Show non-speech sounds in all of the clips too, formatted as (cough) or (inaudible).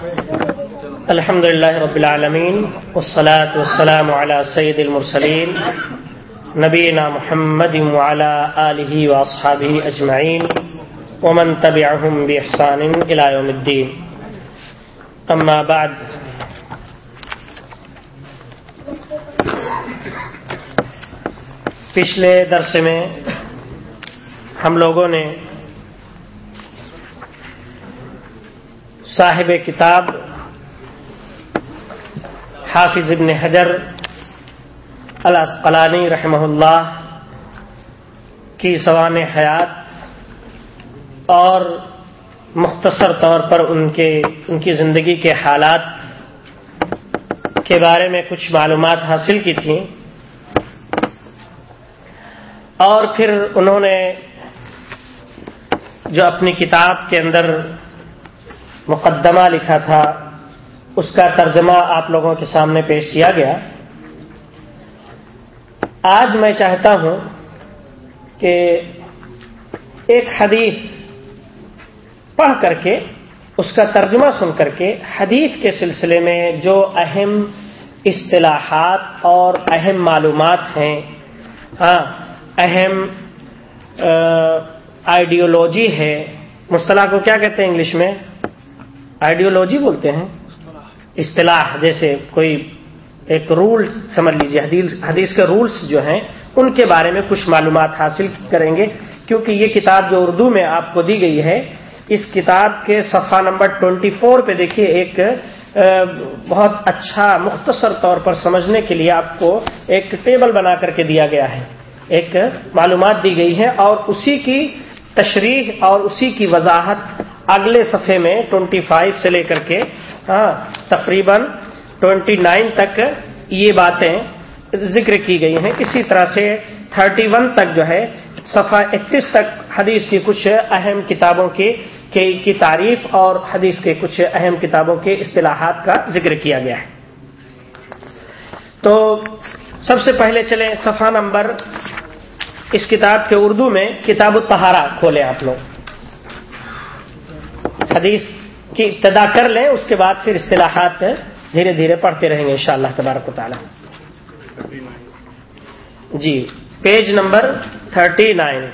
الحمد لله رب العالمين والصلاة والسلام على سيد المرسلين نبينا محمد وعلى آله وأصحابه أجمعين ومن تبعهم بإحسان إلى يوم الدين أما بعد، پچھلے درس میں ہم لوگوں نے صاحب کتاب حافظ ابن حجر الاسقلانی رحمہ اللہ کی سوان حیات اور مختصر طور پر ان کے ان کی زندگی کے حالات کے بارے میں کچھ معلومات حاصل کی تھیں اور پھر انہوں نے جو اپنی کتاب کے اندر مقدمہ لکھا تھا، اس کا ترجمہ آپ لوگوں کے سامنے پیش کیا گیا۔ آج میں چاہتا ہوں کہ ایک حدیث پڑھ کر کے، اس کا ترجمہ سن کر کے، حدیث کے سلسلے میں جو اہم اصطلاحات اور اہم معلومات ہیں ہاں اہم آئیڈیولوجی ہے، مصطلح کو کیا کہتے ہیں انگلش میں؟ آئیڈیولوجی بولتے ہیں۔ اصطلاح، جیسے کوئی ایک رول سمجھ لیجیے حدیث کے رولس جو ہیں، ان کے بارے میں کچھ معلومات حاصل کریں گے۔ کیونکہ یہ کتاب جو اردو میں آپ کو دی گئی ہے، اس کتاب کے صفحہ نمبر ٹوینٹی فور پہ دیکھیے ایک بہت اچھا مختصر طور پر سمجھنے کے لیے آپ کو ایک ٹیبل بنا کر کے دیا گیا ہے۔ ایک معلومات دی گئی ہے اور اسی کی تشریح اور اسی کی وضاحت اگلے صفحے میں ٹوینٹی فائیو سے لے کر کے ہاں تقریباً ٹوینٹی نائن تک یہ باتیں ذکر کی گئی ہیں۔ اسی طرح سے تھرٹی ون تک جو ہے، صفحہ اکتیس تک حدیث کی کچھ اہم کتابوں کی کی تعریف اور حدیث کے کچھ اہم کتابوں کے اصطلاحات کا ذکر کیا گیا ہے۔ تو سب سے پہلے چلیں صفحہ نمبر اس کتاب کے اردو میں کتاب الطہارا کھولیں آپ لوگ۔ حدیث کی ابتدا کر لیں، اس کے بعد پھر اصطلاحات دھیرے دھیرے پڑھتے رہیں گے انشاءاللہ تبارک و تعالی۔ جی پیج نمبر تھرٹی نائن۔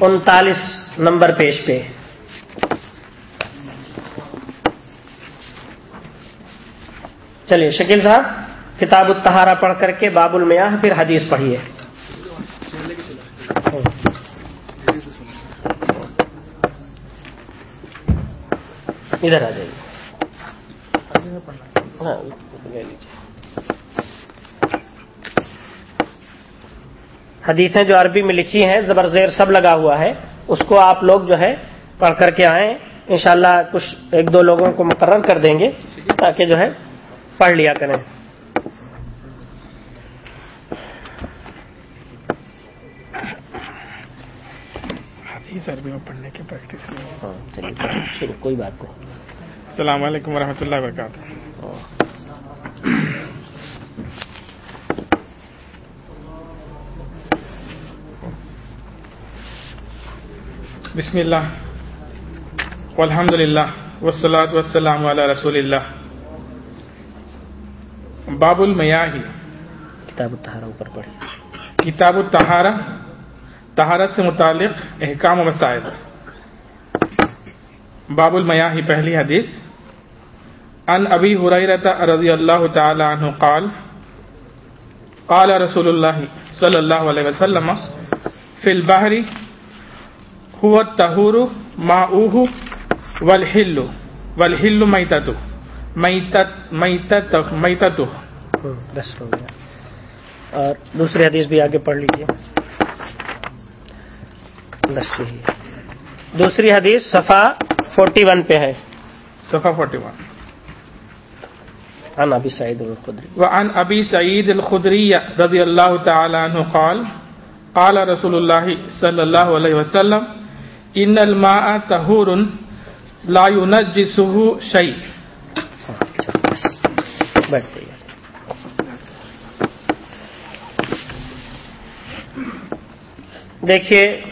انتالیس نمبر پیج پہ۔ چلیے، شکیل صاحب۔ کتاب التہارا پڑھ کر کے باب المیاہ پھر حدیث پڑھیے۔ ادھر آ جائیے۔ ہاں، حدیثیں جو عربی میں لکھی ہیں، زبر زیر سب لگا ہوا ہے۔ اس کو آپ لوگ جو ہے پڑھ کر کے آئیں۔ انشاءاللہ کچھ ایک دو لوگوں کو مقرر کر دیں گے تاکہ جو ہے پڑھ لیا کریں۔ عربی میں پڑھنے کی پریکٹس شروع کوئی بات نہیں۔ السلام علیکم ورحمۃ اللہ وبرکاتہ۔ بسم اللہ۔ والحمد للہ والصلاة والسلام علی رسول اللہ باب المیاہی کتاب التہارا اوپر پڑھی کتاب التہارا طہارت سے متعلق احکام و مسائل۔ باب المیاہی، پہلی حدیث۔ ان ابی حریرت رضی اللہ تعالی عنہ قال قال رسول اللہ صلی اللہ علیہ وسلم، فی البحر هو الطہور ماؤه والحل والحل میتت میتت میتت میتت بس ہو گیا۔ اور دوسری حدیث بھی آگے پڑھ لیجیے بس یہی دوسری حدیث صفا فورٹی ون پہ ہے۔ صفحہ 41 عن ابی سعید الخدری۔ وعن ابي سعيد الخدري رضي الله تعالى عنه قال قال رسول الله صلى الله عليه وسلم ان الماء طهور لا ينجسه شيء دیکھیے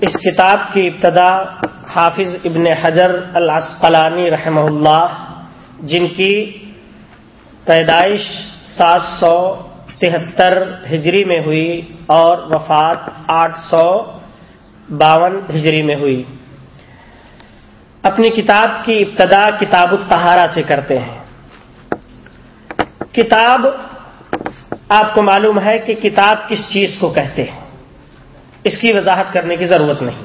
اس کتاب کی ابتدا حافظ ابن حجر العسقلانی رحمہ اللہ جن کی پیدائش سات سو تہتر ہجری میں ہوئی اور وفات آٹھ سو باون ہجری میں ہوئی۔ اپنی کتاب کی ابتدا کتاب التہارا سے کرتے ہیں۔ کتاب آپ کو معلوم ہے کہ کتاب کس چیز کو کہتے ہیں؟ اس کی وضاحت کرنے کی ضرورت نہیں۔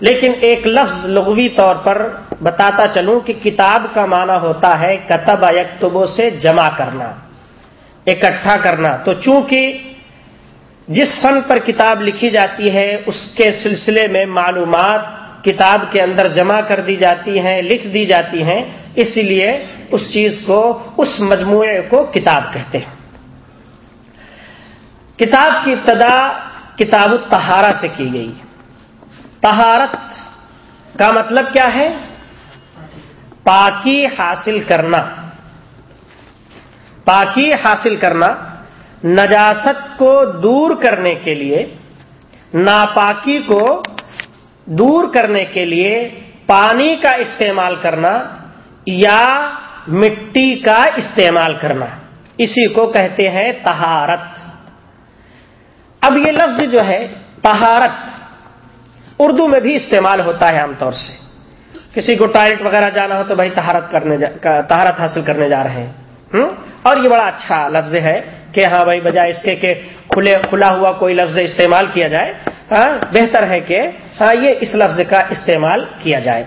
لیکن ایک لفظ لغوی طور پر بتاتا چلوں کہ کتاب کا معنی ہوتا ہے کتب یکتبوں سے جمع کرنا، اکٹھا کرنا۔ تو چونکہ جس فن پر کتاب لکھی جاتی ہے، اس کے سلسلے میں معلومات کتاب کے اندر جمع کر دی جاتی ہیں، لکھ دی جاتی ہیں، اس لیے اس چیز کو، اس مجموعے کو کتاب کہتے ہیں۔ کتاب کی ابتدا کتاب التہارا سے کی گئی تہارت کا مطلب کیا ہے؟ پاکی حاصل کرنا۔ پاکی حاصل کرنا نجاست کو دور کرنے کے لیے، ناپاکی کو دور کرنے کے لیے پانی کا استعمال کرنا یا مٹی کا استعمال کرنا۔ اسی کو کہتے ہیں تہارت اب یہ لفظ جو ہے تہارت اردو میں بھی استعمال ہوتا ہے عام طور سے۔ کسی کو ٹوائلٹ وغیرہ جانا ہو تو بھائی تہارت کرنے تہارت حاصل کرنے جا رہے ہیں۔ اور یہ بڑا اچھا لفظ ہے کہ ہاں بھائی بجائے اس کے کہ کھلے، کھلا ہوا کوئی لفظ استعمال کیا جائے ہاں بہتر ہے کہ ہاں یہ اس لفظ کا استعمال کیا جائے۔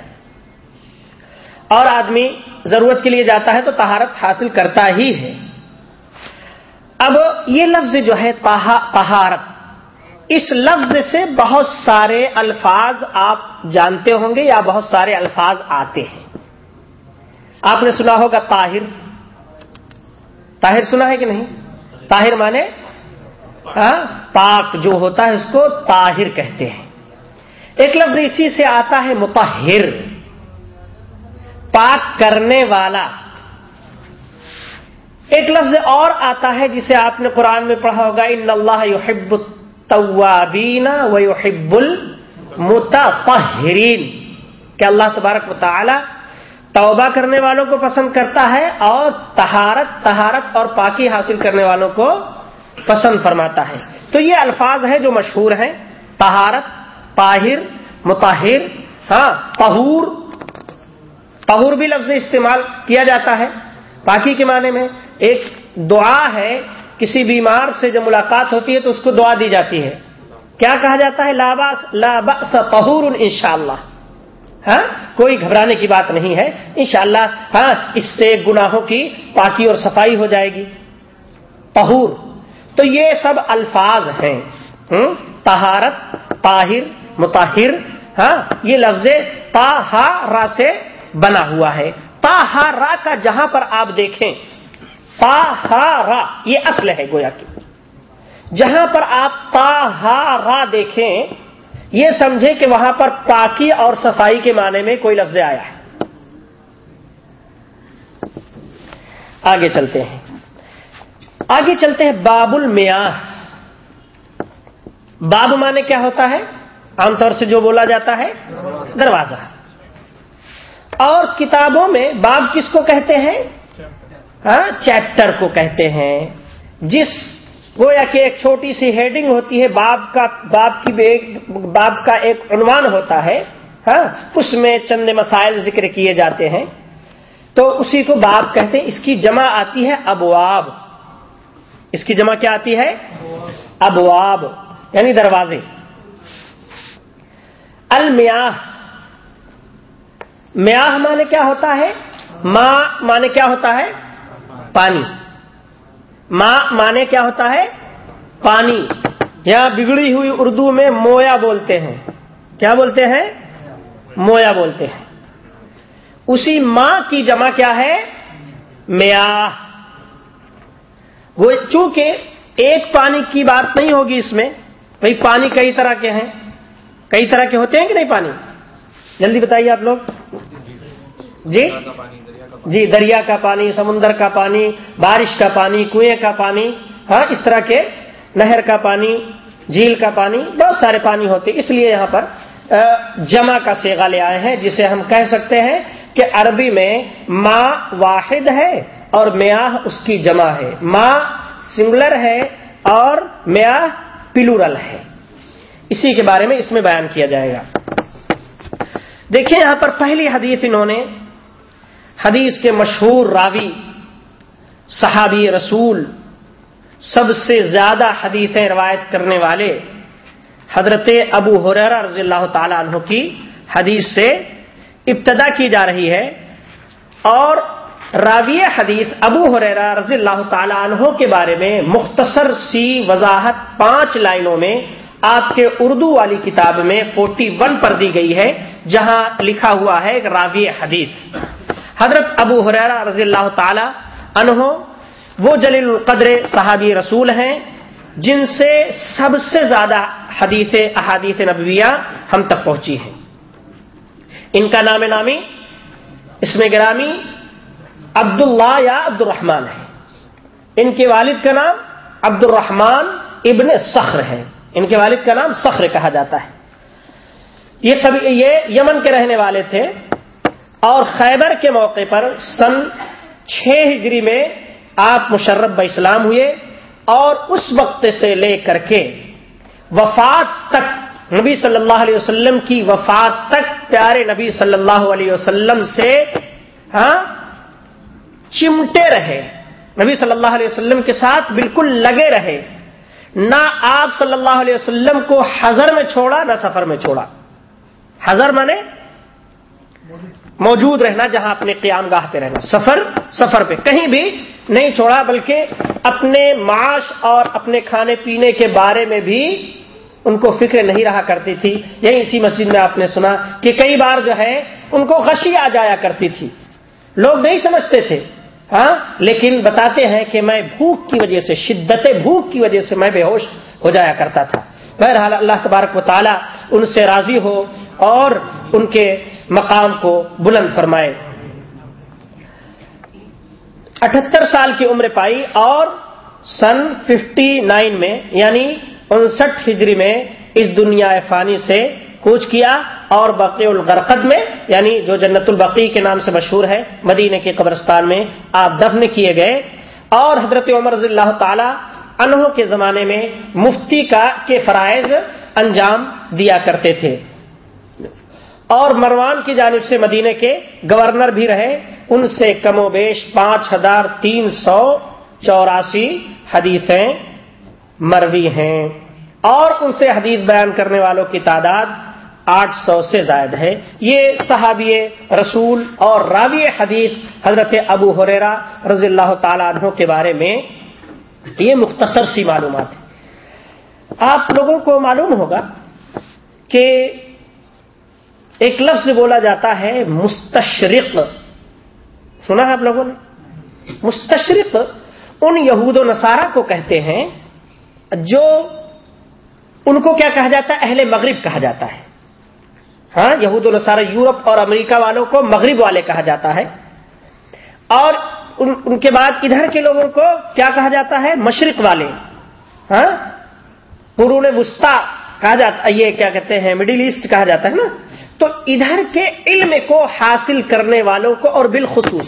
اور آدمی ضرورت کے لیے جاتا ہے تو تہارت حاصل کرتا ہی ہے۔ اب یہ لفظ جو ہے تہارت اس لفظ سے بہت سارے الفاظ آپ جانتے ہوں گے یا بہت سارے الفاظ آتے ہیں۔ آپ نے سنا ہوگا طاہر۔ طاہر سنا ہے کہ نہیں؟ طاہر مانے؟ ہاں؟ پاک جو ہوتا ہے اس کو طاہر کہتے ہیں۔ ایک لفظ اسی سے آتا ہے متحر پاک کرنے والا۔ ایک لفظ اور آتا ہے جسے آپ نے قرآن میں پڑھا ہوگا ان اللہ یحب التوابین و یحب المتطہرین کہ اللہ تبارک مطالعہ توبہ کرنے والوں کو پسند کرتا ہے اور تہارت تہارت اور پاکی حاصل کرنے والوں کو پسند فرماتا ہے۔ تو یہ الفاظ ہیں جو مشہور ہیں۔ تہارت طاہر متاہر ہاں تہور تہور بھی لفظ استعمال کیا جاتا ہے۔ پاکی کے معنی میں ایک دعا ہے کسی بیمار سے جب ملاقات ہوتی ہے تو اس کو دعا دی جاتی ہے۔ کیا کہا جاتا ہے؟ لاباس لاباس پہور ان شاء اللہ ہاں؟ کوئی گھبرانے کی بات نہیں ہے۔ انشاءاللہ ہاں اس سے گناہوں کی پاکی اور صفائی ہو جائے گی۔ پہور تو یہ سب الفاظ ہیں۔ تہارت طاہر متاہر ہاں یہ لفظ تاہارا سے بنا ہوا ہے۔ تاہارا کا جہاں پر آپ دیکھیں تاہارا یہ اصل ہے گویا کی جہاں پر آپ تاہارا دیکھیں، یہ سمجھے کہ وہاں پر پاکی اور صفائی کے معنی میں کوئی لفظ آیا ہے۔ آگے چلتے ہیں۔ آگے چلتے ہیں باب المیاہ باب مانے کیا ہوتا ہے؟ عام طور سے جو بولا جاتا ہے، دروازہ۔ اور کتابوں میں باب کس کو کہتے ہیں؟ ہاں، چیپٹر کو کہتے ہیں۔ جس گویا کہ ایک چھوٹی سی ہیڈنگ ہوتی ہے، باب کا باب کی باب کا ایک عنوان ہوتا ہے۔ ہاں اس میں چند مسائل ذکر کیے جاتے ہیں۔ تو اسی کو باب کہتے ہیں۔ اس کی جمع آتی ہے ابواب۔ اس کی جمع کیا آتی ہے؟ ابواب یعنی دروازے۔ المیاہ میاہ مانے کیا ہوتا ہے؟ ماں مانے کیا ہوتا ہے؟ پانی۔ ماں مانے کیا ہوتا ہے؟ پانی۔ یہاں بگڑی ہوئی اردو میں مویا بولتے ہیں۔ کیا بولتے ہیں؟ مویا بولتے ہیں۔ اسی ماں کی جمع کیا ہے؟ میاہ۔ وہ چونکہ ایک پانی کی بات نہیں ہوگی اس میں بھائی پانی کئی طرح کے ہیں۔ کئی طرح کے ہوتے ہیں کہ نہیں پانی؟ جلدی بتائیے آپ لوگ۔ جی؟ جی دریا کا پانی، سمندر کا پانی، بارش کا پانی، کنویں کا پانی ہاں اس طرح کے نہر کا پانی، جھیل کا پانی، بہت سارے پانی ہوتے اس لیے یہاں پر جمع کا سیگا لے آئے ہیں، جسے ہم کہہ سکتے ہیں کہ عربی میں ماں واحد ہے اور میاہ اس کی جمع ہے۔ ماں سنگلر ہے اور میاہ پلورل ہے۔ اسی کے بارے میں اس میں بیان کیا جائے گا۔ دیکھیں یہاں پر پہلی حدیث انہوں نے حدیث کے مشہور راوی، صحابی رسول، سب سے زیادہ حدیثیں روایت کرنے والے حضرت ابو حرا رضی اللہ تعالی عنہ کی حدیث سے ابتدا کی جا رہی ہے اور راوی حدیث ابو حریرا رضی اللہ تعالی عنہ کے بارے میں مختصر سی وضاحت پانچ لائنوں میں آپ کے اردو والی کتاب میں فورٹی ون پر دی گئی ہے، جہاں لکھا ہوا ہے راوی حدیث۔ حضرت ابو حریرا رضی اللہ تعالی عنہ، وہ جلیل القدر صحابی رسول ہیں، جن سے سب سے زیادہ حدیث احادیث نبویہ ہم تک پہنچی ہیں۔ ان کا نام نامی اس میں گرامی عبداللہ یا عبد الرحمان ہے ان کے والد کا نام عبد الرحمان ابن سخر ہے۔ ان کے والد کا نام سخر کہا جاتا ہے۔ یہ یہ یمن کے رہنے والے تھے۔ اور خیبر کے موقع پر سن چھ ہجری میں آپ مشرف اسلام ہوئے اور اس وقت سے لے کر کے وفات تک نبی صلی اللہ علیہ وسلم کی وفات تک پیارے نبی صلی اللہ علیہ وسلم سے ہاں چمٹے رہے۔ نبی صلی اللہ علیہ وسلم کے ساتھ بالکل لگے رہے۔ نہ آپ صلی اللہ علیہ وسلم کو حضر میں چھوڑا، نہ سفر میں چھوڑا۔ حضر مانے؟ موجود رہنا، جہاں اپنے قیام گاہ پہ رہنا، سفر سفر پہ۔ کہیں بھی نہیں چھوڑا، بلکہ اپنے معاش اور اپنے کھانے پینے کے بارے میں بھی ان کو فکر نہیں رہا کرتی تھی۔ یہی اسی مسجد میں آپ نے سنا کہ کئی بار جو ہے، ان کو غشی آ جایا کرتی تھی۔ لوگ نہیں سمجھتے تھے ہاں لیکن بتاتے ہیں کہ میں بھوک کی وجہ سے، شدت بھوک کی وجہ سے میں بے ہوش ہو جایا کرتا تھا۔ بہرحال اللہ تبارک و تعالیٰ ان سے راضی ہو اور ان کے مقام کو بلند فرمائے۔ اٹھہتر سال کی عمر پائی اور سن ففٹی نائن میں یعنی انسٹھ ہجری میں اس دنیا فانی سے کوچ کیا اور بقی الغرقد میں یعنی جو جنت البقی کے نام سے مشہور ہے مدینے کے قبرستان میں آپ دفن کیے گئے۔ اور حضرت عمر رضی اللہ تعالی انہوں کے زمانے میں مفتی کا کے فرائض انجام دیا کرتے تھے۔ اور مروان کی جانب سے مدینے کے گورنر بھی رہے۔ ان سے کم و بیش پانچ ہزار تین سو چوراسی حدیثیں مروی ہیں۔ اور ان سے حدیث بیان کرنے والوں کی تعداد آٹھ سو سے زائد ہے۔ یہ صحابی رسول اور راوی حدیث حضرت ابو حریرا رضی اللہ تعالی عنہ کے بارے میں یہ مختصر سی معلومات ہے آپ لوگوں کو معلوم ہوگا کہ ایک لفظ بولا جاتا ہے مستشرق۔ سنا ہے آپ لوگوں نے؟ مستشرق۔ ان یہود و نصارہ کو کہتے ہیں جو ان کو کیا کہا جاتا ہے؟ اہل مغرب کہا جاتا ہے۔ ہاں یہود السارا یورپ اور امریکہ والوں کو مغرب والے کہا جاتا ہے۔ اور ان ان کے بعد ادھر کے لوگوں کو کیا کہا جاتا ہے؟ مشرق والے۔ ہاں قرون وسطی کہا جاتا یہ کیا کہتے ہیں؟ مڈل ایسٹ کہا جاتا ہے نا۔ تو ادھر کے علم کو حاصل کرنے والوں کو اور بالخصوص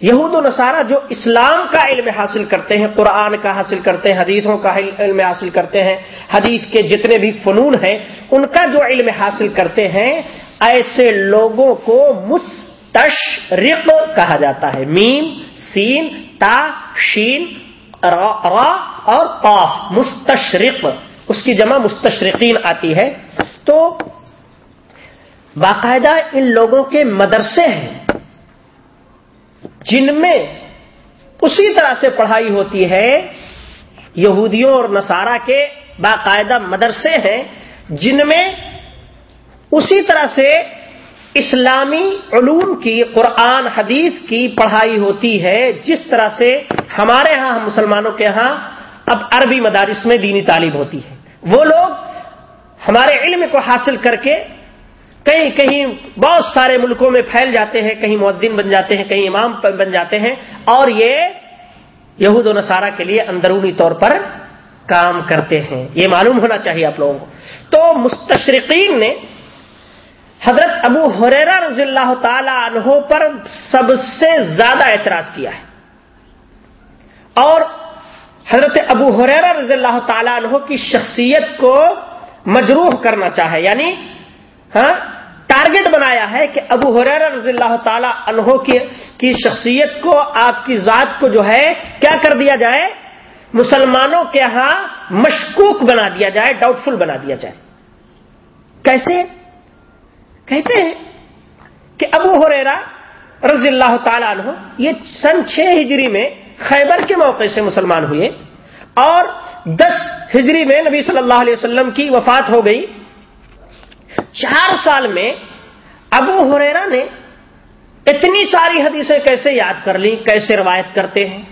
یہود و نصارہ جو اسلام کا علم حاصل کرتے ہیں، قرآن کا حاصل کرتے ہیں، حدیثوں کا علم حاصل کرتے ہیں، حدیث کے جتنے بھی فنون ہیں، ان کا جو علم حاصل کرتے ہیں، ایسے لوگوں کو مستشرق کہا جاتا ہے۔ میم، سین، تا، شین، را اور قاف، مستشرق۔ اس کی جمع مستشرقین آتی ہے۔ تو باقاعدہ ان لوگوں کے مدرسے ہیں جن میں اسی طرح سے پڑھائی ہوتی ہے، یہودیوں اور نصارہ کے باقاعدہ مدرسے ہیں جن میں اسی طرح سے اسلامی علوم کی، قرآن، حدیث کی پڑھائی ہوتی ہے، جس طرح سے ہمارے ہاں ہم مسلمانوں کے ہاں اب عربی مدارس میں دینی تعلیم ہوتی ہے۔ وہ لوگ ہمارے علم کو حاصل کر کے کہیں کہیں بہت سارے ملکوں میں پھیل جاتے ہیں، کہیں معدن بن جاتے ہیں، کہیں امام بن جاتے ہیں اور یہ یہود و نصارہ کے لیے اندرونی طور پر کام کرتے ہیں۔ یہ معلوم ہونا چاہیے آپ لوگوں کو۔ تو مستشرقین نے حضرت ابو حریرا رضی اللہ تعالی عنہ پر سب سے زیادہ اعتراض کیا ہے۔ اور حضرت ابو حریرا رضی اللہ تعالی عنہ کی شخصیت کو مجروح کرنا چاہے یعنی ہاں؟ ٹارگٹ بنایا ہے کہ ابو حریر رضی اللہ تعالی عنہ کی کی شخصیت کو، آپ کی ذات کو جو ہے، کیا کر دیا جائے؟ مسلمانوں کے ہاں مشکوک بنا دیا جائے ڈاؤٹ فل بنا دیا جائے۔ کیسے؟ کہتے ہیں کہ ابو حریرا رضی اللہ تعالی عنہ یہ سن چھ ہجری میں خیبر کے موقع سے مسلمان ہوئے اور دس ہجری میں نبی صلی اللہ علیہ وسلم کی وفات ہو گئی۔ چار سال میں ابو ہریرا نے اتنی ساری حدیثیں کیسے یاد کر لی کیسے روایت کرتے ہیں؟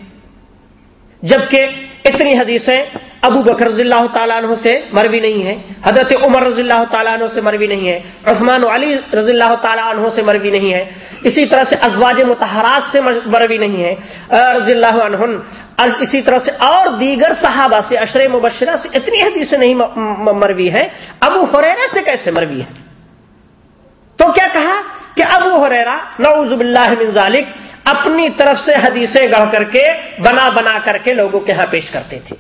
جبکہ اتنی حدیثیں ابو بکر رضی اللہ تعالیٰ عنہ سے مروی نہیں ہے، حضرت عمر رضی اللہ تعالیٰ عنہ سے مروی نہیں ہے، عثمان علی رضی اللہ تعالیٰ عنہ سے مروی نہیں ہے۔ اسی طرح سے ازواج متحرات سے مروی نہیں ہے۔ رضی اللہ عنہ اسی طرح سے اور دیگر صحابہ سے، اشر مبشرہ سے اتنی حدیثیں نہیں مروی ہیں ابو حریرا سے کیسے مروی ہے؟ تو کیا کہا کہ ابو حریرا نعوذ باللہ من ذالک، اپنی طرف سے حدیثیں گڑھ کر کے، بنا بنا کر کے لوگوں کے ہاں پیش کرتے تھے۔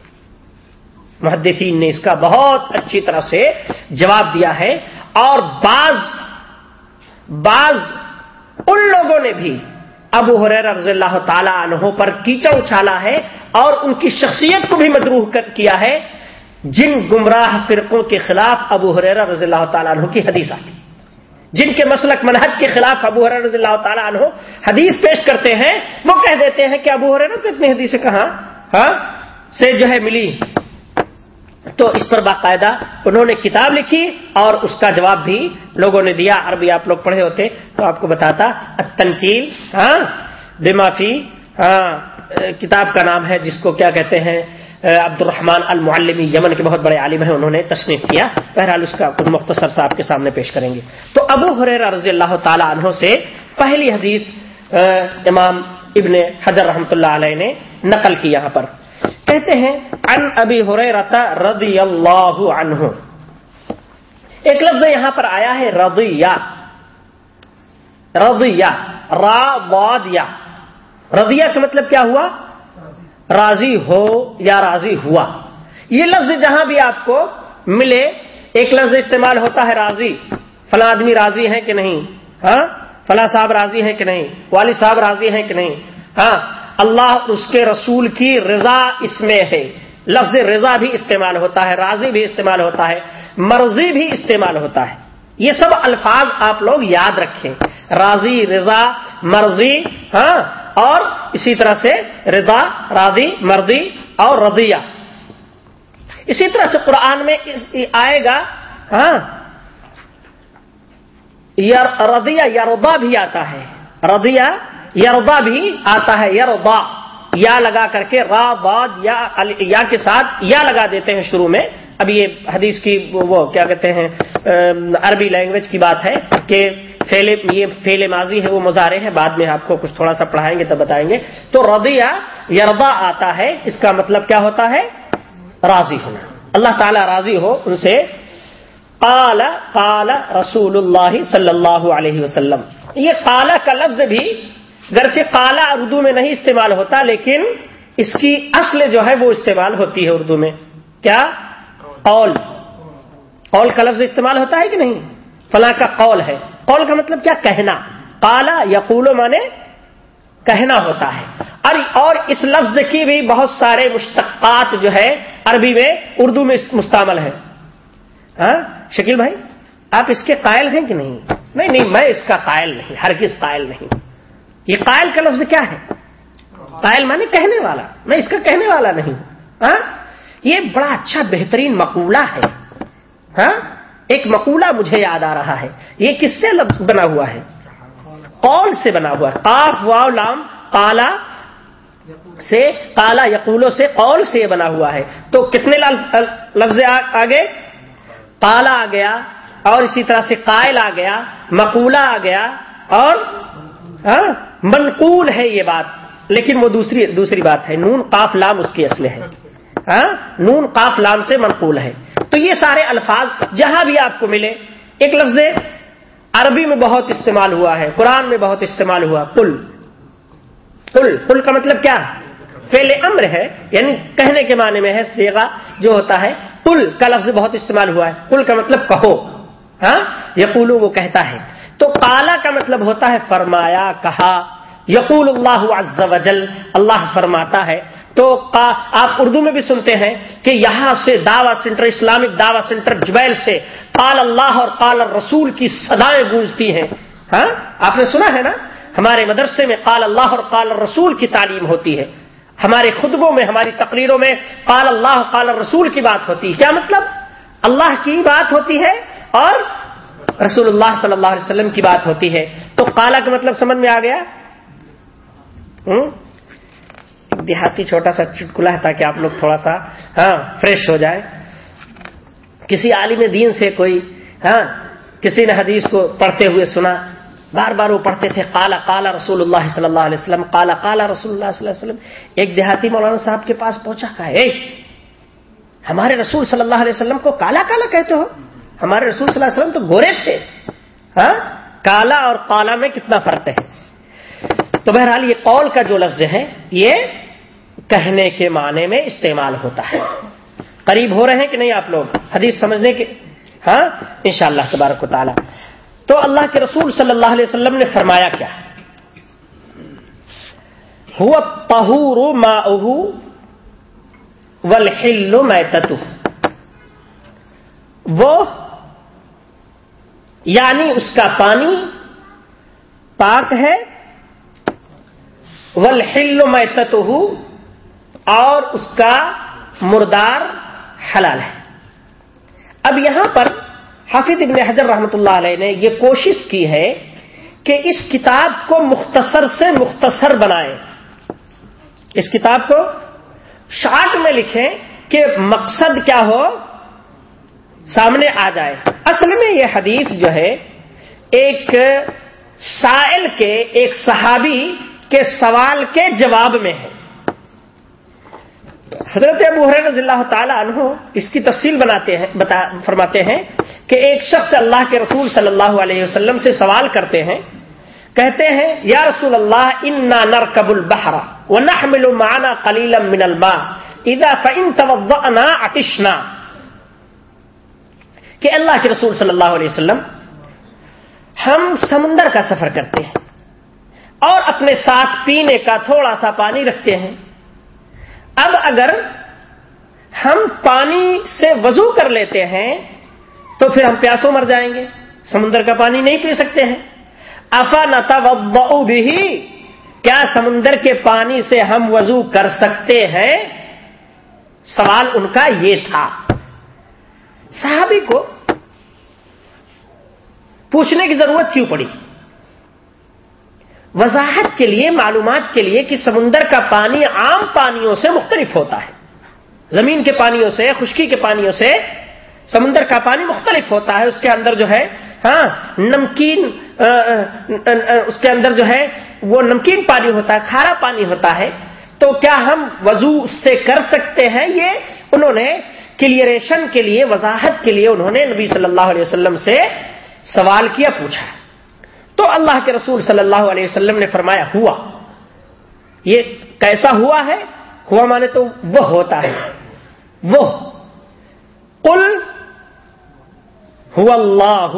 محدثین نے اس کا بہت اچھی طرح سے جواب دیا ہے اور بعض بعض ان لوگوں نے بھی ابو حریر رضی اللہ تعالی عنہ پر کیچڑ اچھالا ہے اور ان کی شخصیت کو بھی مدروح کیا ہے۔ جن گمراہ فرقوں کے خلاف ابو حریر رضی اللہ تعالیٰ عنہ کی حدیث آتی۔ جن کے مسلک منہج کے خلاف ابو حریر رضی اللہ تعالیٰ عنہ حدیث پیش کرتے ہیں، وہ کہہ دیتے ہیں کہ ابو حریر کو اتنی حدیث کہاں؟ ہاں؟ سے جو ہے ملی۔ تو اس پر باقاعدہ انہوں نے کتاب لکھی اور اس کا جواب بھی لوگوں نے دیا، عربی آپ لوگ پڑھے ہوتے تو آپ کو بتاتا تنقید ہاں بمافی ہاں کتاب کا نام ہے جس کو کیا کہتے ہیں عبد الرحمان المعلمی، یمن کے بہت بڑے عالم ہیں، انہوں نے تصنیف کیا۔ بہرحال اس کا کچھ مختصر صاحب کے سامنے پیش کریں گے۔ تو ابو حریر رضی اللہ تعالی عنہ سے پہلی حدیث امام ابن حضر رحمۃ اللہ علیہ نے نقل کی یہاں پر۔ کہتے ہیں ان ابی حریرتا رضی اللہ عنہ. ایک لفظ یہاں پر آیا ہے، رضیہ. رضیہ. را وادیا رضیہ کا مطلب کیا ہوا؟ راضی ہو یا راضی ہوا. یہ لفظ جہاں بھی آپ کو ملے، ایک لفظ استعمال ہوتا ہے راضی. فلاں آدمی راضی ہے کہ نہیں؟ ہاں؟ فلاں صاحب راضی ہے کہ نہیں؟ والد صاحب راضی ہے کہ نہیں؟ ہاں؟ اللہ اس کے رسول کی رضا اس میں ہے۔ لفظ رضا بھی استعمال ہوتا ہے، راضی بھی استعمال ہوتا ہے، مرضی بھی استعمال ہوتا ہے۔ یہ سب الفاظ آپ لوگ یاد رکھیں۔ راضی، رضا، مرضی ہاں اور اسی طرح سے رضا، راضی مردی اور رضیہ۔ اسی طرح سے قرآن میں آئے گا ہاں یا رضیہ یردا بھی آتا ہے۔ رضیہ یردا بھی آتا ہے یردا یا لگا کر کے را، باد، یا یا کے ساتھ یا لگا دیتے ہیں شروع میں۔ اب یہ حدیث کی وہ کیا کہتے ہیں عربی لینگویج کی بات ہے کہ فیل یہ فیل ماضی ہے، وہ مظاہرے ہیں بعد میں آپ کو کچھ تھوڑا سا پڑھائیں گے تب بتائیں گے۔ تو ردیا یردا آتا ہے، اس کا مطلب کیا ہوتا ہے؟ راضی ہونا۔ اللہ تعالی راضی ہو ان سے۔ قال قال رسول اللہ صلی اللہ علیہ وسلم۔ یہ کالا کا لفظ بھی گرچہ کالا اردو میں نہیں استعمال ہوتا، لیکن اس کی اصل جو ہے وہ استعمال ہوتی ہے اردو میں۔ کیا؟ قول۔ قول کا لفظ استعمال ہوتا ہے کہ نہیں؟ فلاں کا قول ہے۔ قول کا مطلب کیا؟ کہنا۔ کالا یا قولو مانے کہنا ہوتا ہے۔ اور اس لفظ کی بھی بہت سارے مشتقات جو ہے عربی میں اردو میں مستعمل ہے۔ ہاں؟ شکیل بھائی، آپ اس کے قائل ہیں کہ نہیں؟ نہیں نہیں، میں اس کا قائل نہیں ہر کس قائل نہیں۔ یہ قائل کا لفظ کیا ہے؟ قائل مانے کہنے والا۔ میں اس کا کہنے والا نہیں ہاں یہ بڑا اچھا بہترین مقولہ ہے۔ ہاں ایک مقولہ مجھے یاد آ رہا ہے۔ یہ کس سے لفظ بنا ہوا ہے؟ قول سے بنا ہوا ہے۔ قاف، واو، لام کالا سے کالا یقولوں سے، قول سے یہ بنا ہوا ہے۔ تو کتنے لفظ آگے؟ کالا آ گیا اور اسی طرح سے قائل آ گیا، مقولہ آ گیا اور ہاں؟ منقول ہے یہ بات، لیکن وہ دوسری دوسری بات ہے۔ نون قاف لام اس کی اصل ہے۔ ہاں؟ نون قاف لام سے منقول ہے۔ تو یہ سارے الفاظ جہاں بھی آپ کو ملے، ایک لفظ عربی میں بہت استعمال ہوا ہے، قرآن میں بہت استعمال ہوا پل پل پل کا مطلب کیا؟ فیل امر ہے یعنی کہنے کے معنی میں ہے سیگا جو ہوتا ہے پل کا لفظ بہت استعمال ہوا ہے۔ پل کا مطلب کہو۔ ہاں؟ یقولو وہ کہتا ہے۔ تو کالا کا مطلب ہوتا ہے فرمایا، کہا۔ یقول اللہ عز و جل اللہ فرماتا ہے۔ تو آپ اردو میں بھی سنتے ہیں کہ یہاں سے دعوی سینٹر، اسلامک دعوی سینٹر جبیل سے قال اللہ اور قال رسول کی سدائیں گونجتی ہیں۔ ہاں؟ آپ نے سنا ہے نا؟ ہمارے مدرسے میں قال اللہ اور قال رسول کی تعلیم ہوتی ہے۔ ہمارے خطبوں میں، ہماری تقریروں میں قال اللہ قال رسول کی بات ہوتی ہے۔ کیا مطلب؟ اللہ کی بات ہوتی ہے اور رسول اللہ صلی اللہ علیہ وسلم کی بات ہوتی ہے۔ تو کالا کا مطلب سمجھ میں آ گیا؟ دیہاتی چھوٹا سا چٹکلا ہے تاکہ آپ لوگ تھوڑا سا ہاں فریش ہو جائے کسی عالم دین سے کوئی ہاں کسی نے حدیث کو پڑھتے ہوئے سنا۔ بار بار وہ پڑھتے تھے کالا کالا رسول اللہ صلی اللہ علیہ وسلم کالا کالا رسول اللہ صلی اللہ علیہ وسلم۔ ایک دیہاتی مولانا صاحب کے پاس پہنچا کہ ہمارے رسول صلی اللہ علیہ وسلم کو کالا کالا کہتے ہو؟ ہمارے رسول صلی اللہ علیہ وسلم تو گورے تھے۔ ہاں؟ کالا اور کالا میں کتنا فرق ہے؟ تو بہرحال یہ قول کا جو لفظ ہے، یہ کہنے کے معنی میں استعمال ہوتا ہے۔ قریب ہو رہے ہیں کہ نہیں آپ لوگ؟ حدیث سمجھنے کے۔ ہاں؟ انشاءاللہ شاء اللہ تبارک و تعالی۔ تو اللہ کے رسول صلی اللہ علیہ وسلم نے فرمایا کیا؟ ہوا پہور ما ولحل میں وہ یعنی اس کا پانی پاک ہے ولحل میں اور اس کا مردار حلال ہے۔ اب یہاں پر حافظ ابن حضر رحمۃ اللہ علیہ نے یہ کوشش کی ہے کہ اس کتاب کو مختصر سے مختصر بنائیں۔ اس کتاب کو شارٹ میں لکھیں کہ مقصد کیا ہو، سامنے آ جائے۔ اصل میں یہ حدیث جو ہے، ایک سائل کے، ایک صحابی کے سوال کے جواب میں ہے۔ حضرت ابو رضی اللہ تعالی عنہ اس کی تفصیل بناتے ہیں، بتا، فرماتے ہیں کہ ایک شخص اللہ کے رسول صلی اللہ علیہ وسلم سے سوال کرتے ہیں، کہتے ہیں، یا رسول اللہ، انا نر قبل بہرا وہ نہ ملو مانا کلیلم من البا ادا فن تونا اتشنا کہ اللہ کے رسول صلی اللہ علیہ وسلم ہم سمندر کا سفر کرتے ہیں اور اپنے ساتھ پینے کا تھوڑا سا پانی رکھتے ہیں۔ اب اگر ہم پانی سے وضو کر لیتے ہیں تو پھر ہم پیاسوں مر جائیں گے، سمندر کا پانی نہیں پی سکتے ہیں۔ افا نتا بھی کیا سمندر کے پانی سے ہم وضو کر سکتے ہیں؟ سوال ان کا یہ تھا۔ صحابی کو پوچھنے کی ضرورت کیوں پڑی؟ وضاحت کے لیے، معلومات کے لیے کہ سمندر کا پانی عام پانیوں سے مختلف ہوتا ہے۔ زمین کے پانیوں سے، خشکی کے پانیوں سے سمندر کا پانی مختلف ہوتا ہے۔ اس کے اندر جو ہے ہاں نمکین اس کے اندر جو ہے، وہ نمکین پانی ہوتا ہے، کھارا پانی ہوتا ہے۔ تو کیا ہم وضو اس سے کر سکتے ہیں؟ یہ انہوں نے کلیئریشن کے لیے، وضاحت کے لیے انہوں نے نبی صلی اللہ علیہ وسلم سے سوال کیا، پوچھا۔ تو اللہ کے رسول صلی اللہ علیہ وسلم نے فرمایا، ہوا۔ یہ کیسا ہوا ہے؟ ہوا مانے تو وہ ہوتا ہے۔ وہ۔ قل ہوا اللہ۔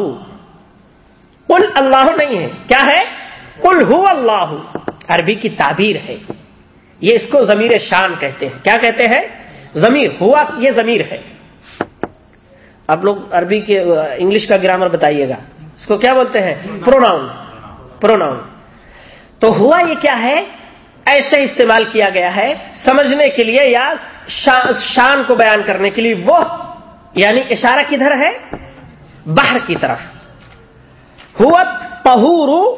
قل اللہ نہیں ہے۔ کیا ہے؟ قل ہو اللہ۔ عربی کی تعبیر ہے۔ یہ اس کو ضمیر شان کہتے ہیں۔ کیا کہتے ہیں؟ ضمیر، ہوا یہ ضمیر ہے۔ آپ لوگ عربی کے، انگلش کا گرامر بتائیے گا۔ اس کو کیا بولتے ہیں؟ پروناؤن۔ پروناؤن۔ تو ہوا یہ کیا ہے؟ ایسے استعمال کیا گیا ہے سمجھنے کے لیے یا شان کو بیان کرنے کے لیے وہ یعنی اشارہ کدھر ہے؟ باہر کی طرف۔ ہوا پہور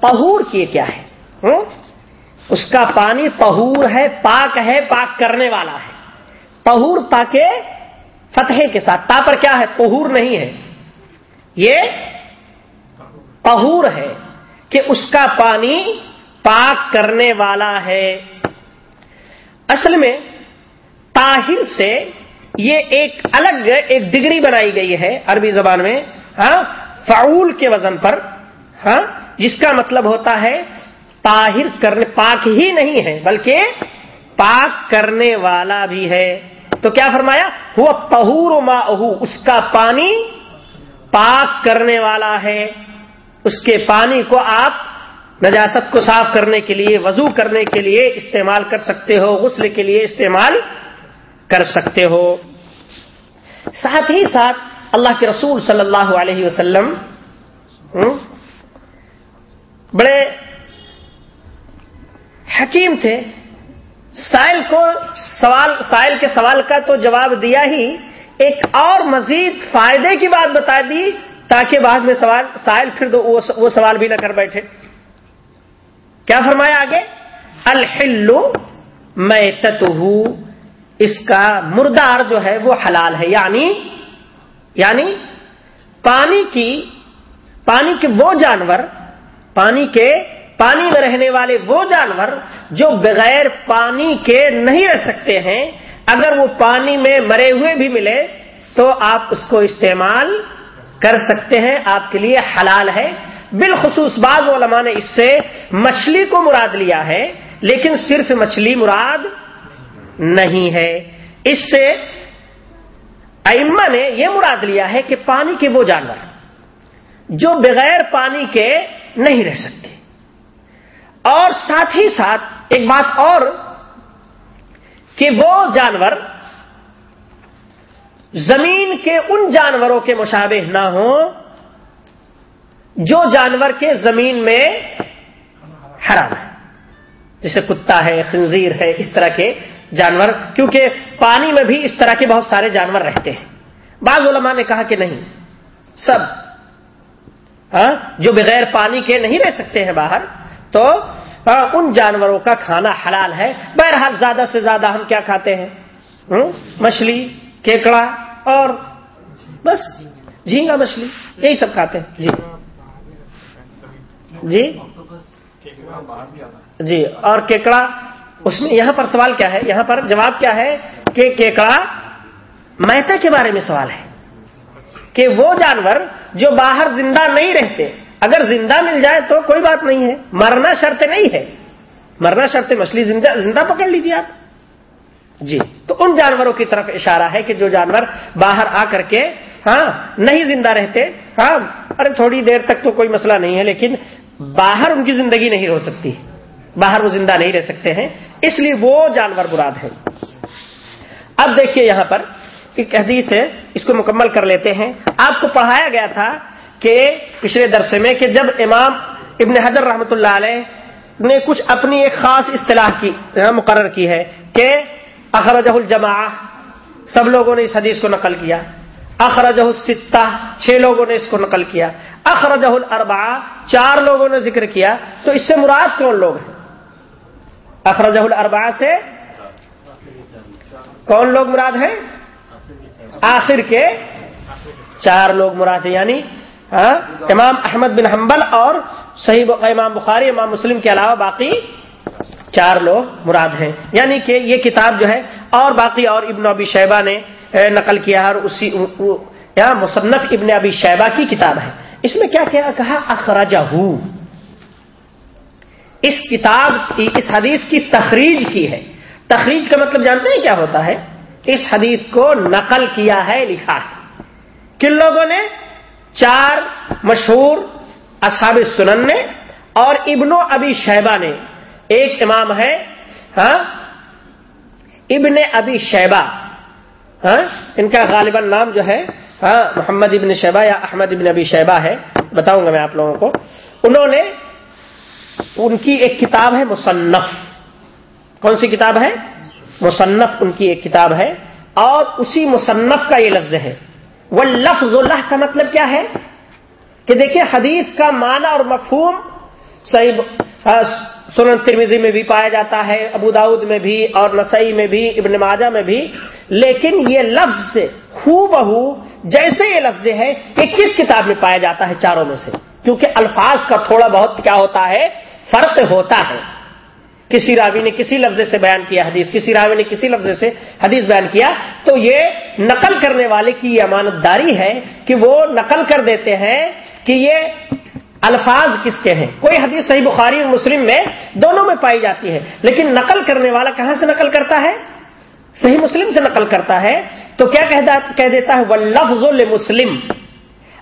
پہور کی کیا ہے؟ اس کا پانی پہور ہے، پاک ہے، پاک کرنے والا ہے۔ پہور تاکہ فتح کے ساتھ۔ تا پر کیا ہے؟ پہور نہیں ہے۔ یہ پہور ہے کہ اس کا پانی پاک کرنے والا ہے۔ اصل میں طاہر سے یہ ایک الگ ایک ڈگری بنائی گئی ہے عربی زبان میں۔ ہاں فعول کے وزن پر۔ ہاں جس کا مطلب ہوتا ہے طاہر کرنے، پاک ہی نہیں ہے، بلکہ پاک کرنے والا بھی ہے۔ تو کیا فرمایا؟ وہ تہور ما اس کا پانی پاک کرنے والا ہے۔ اس کے پانی کو آپ نجاست کو صاف کرنے کے لیے، وضو کرنے کے لیے استعمال کر سکتے ہو، غسل کے لیے استعمال کر سکتے ہو۔ ساتھ ہی ساتھ اللہ کے رسول صلی اللہ علیہ وسلم بڑے حکیم تھے۔ سائل کو سوال، سائل کے سوال کا تو جواب دیا ہی۔ ایک اور مزید فائدے کی بات بتا دی تاکہ بعد میں سوال، سائل پھر وہ سوال بھی نہ کر بیٹھے۔ کیا فرمایا آگے؟ الحلو میں اس کا مردار جو ہے وہ حلال ہے۔ یعنی یعنی پانی کی، پانی کے وہ جانور، پانی کے پانی میں رہنے والے وہ جانور جو بغیر پانی کے نہیں رہ سکتے ہیں، اگر وہ پانی میں مرے ہوئے بھی ملے تو آپ اس کو استعمال کر سکتے ہیں، آپ کے لیے حلال ہے۔ بالخصوص بعض علماء نے اس سے مچھلی کو مراد لیا ہے، لیکن صرف مچھلی مراد نہیں ہے۔ اس سے ائمہ نے یہ مراد لیا ہے کہ پانی کے وہ جانور جو بغیر پانی کے نہیں رہ سکتے۔ اور ساتھ ہی ساتھ ایک بات اور کہ وہ جانور زمین کے ان جانوروں کے مشابہ نہ ہوں جو جانور کے زمین میں حرام ہے۔ جیسے کتا ہے، خنزیر ہے، اس طرح کے جانور، کیونکہ پانی میں بھی اس طرح کے بہت سارے جانور رہتے ہیں۔ بعض علماء نے کہا کہ نہیں، سب ہاں جو بغیر پانی کے نہیں رہ سکتے ہیں باہر، تو ہاں، ان جانوروں کا کھانا حلال ہے۔ بہرحال زیادہ سے زیادہ ہم کیا کھاتے ہیں؟ مچھلی، کیکڑا اور بس، جھینگا مچھلی، یہی سب کھاتے ہیں۔ جی۔ جی۔ جی اور کیکڑا، اس میں یہاں پر سوال کیا ہے؟ یہاں پر جواب کیا ہے کہ کیکڑا میتا کے بارے میں سوال ہے کہ وہ جانور جو باہر زندہ نہیں رہتے اگر زندہ مل جائے تو کوئی بات نہیں ہے۔ مرنا شرط نہیں ہے۔ مرنا شرط مچھلی زندہ زندہ پکڑ لیجیے آپ۔ جی۔ تو ان جانوروں کی طرف اشارہ ہے کہ جو جانور باہر آ کر کے ہاں نہیں زندہ رہتے ہاں ارے تھوڑی دیر تک تو کوئی مسئلہ نہیں ہے، لیکن باہر ان کی زندگی نہیں ہو سکتی۔ باہر وہ زندہ نہیں رہ سکتے ہیں۔ اس لیے وہ جانور براد ہے اب دیکھیے یہاں پر ایک حدیث ہے۔ اس کو مکمل کر لیتے ہیں۔ آپ کو پڑھایا گیا تھا کہ پچھلے درسے میں کہ جب امام ابن حضر رحمۃ اللہ علیہ نے کچھ اپنی ایک خاص اصطلاح کی مقرر کی ہے کہ اخرجہ الجماع سب لوگوں نے اس حدیث کو نقل کیا۔ اخرجہ الستہ، چھ لوگوں نے اس کو نقل کیا۔ اخرجہ الاربع چار لوگوں نے ذکر کیا۔ تو اس سے مراد کون لوگ ہیں؟ اخرجہ الاربع سے کون لوگ مراد ہیں؟ آخر کے چار لوگ مراد ہیں یعنی ہاں؟ امام احمد بن حنبل اور صحیح امام بخاری، امام مسلم کے علاوہ باقی چار لوگ مراد ہیں۔ یعنی کہ یہ کتاب جو ہے، اور باقی اور ابن ابی شیبہ نے نقل کیا اور اسی مصنف ابن ابی شیبہ کی کتاب ہے۔ اس میں کیا کہا اخراجہ اس کتاب اس حدیث کی تخریج کی ہے۔ تخریج کا مطلب جانتے ہیں کیا ہوتا ہے؟ اس حدیث کو نقل کیا ہے، لکھا ہے۔ کن لوگوں نے؟ چار مشہور اصحاب سنن نے اور ابن و ابی شیبہ نے۔ ایک امام ہے ہاں ابن ابی شیبہ ہاں ان کا غالباً نام جو ہے ہاں محمد ابن شیبہ یا احمد ابن ابی شیبہ ہے۔ بتاؤں گا میں آپ لوگوں کو۔ انہوں نے، ان کی ایک کتاب ہے مصنف۔ کون سی کتاب ہے؟ مصنف ان کی ایک کتاب ہے۔ اور اسی مصنف کا یہ لفظ ہے۔ وہ لفظ اللہ کا مطلب کیا ہے؟ کہ دیکھیں حدیث کا معنی اور مفہوم صحیح سنن ترمیزی میں بھی پایا جاتا ہے، ابو داود میں بھی اور نسائی میں بھی، ابن ماجہ میں بھی۔ لیکن یہ لفظ سے ہو بہو جیسے یہ لفظ ہے یہ کس کتاب میں پایا جاتا ہے چاروں میں سے؟ کیونکہ الفاظ کا تھوڑا بہت کیا ہوتا ہے، فرق ہوتا ہے۔ کسی راوی نے کسی لفظ سے بیان کیا حدیث، کسی راوی نے کسی لفظ سے حدیث بیان کیا، تو یہ نقل کرنے والے کی یہ امانت داری ہے کہ وہ نقل کر دیتے ہیں کہ یہ الفاظ کس کے ہیں۔ کوئی حدیث صحیح بخاری اور مسلم میں دونوں میں پائی جاتی ہے، لیکن نقل کرنے والا کہاں سے نقل کرتا ہے؟ صحیح مسلم سے نقل کرتا ہے۔ تو کیا کہہ دیتا ہے؟ وہ لفظ مسلم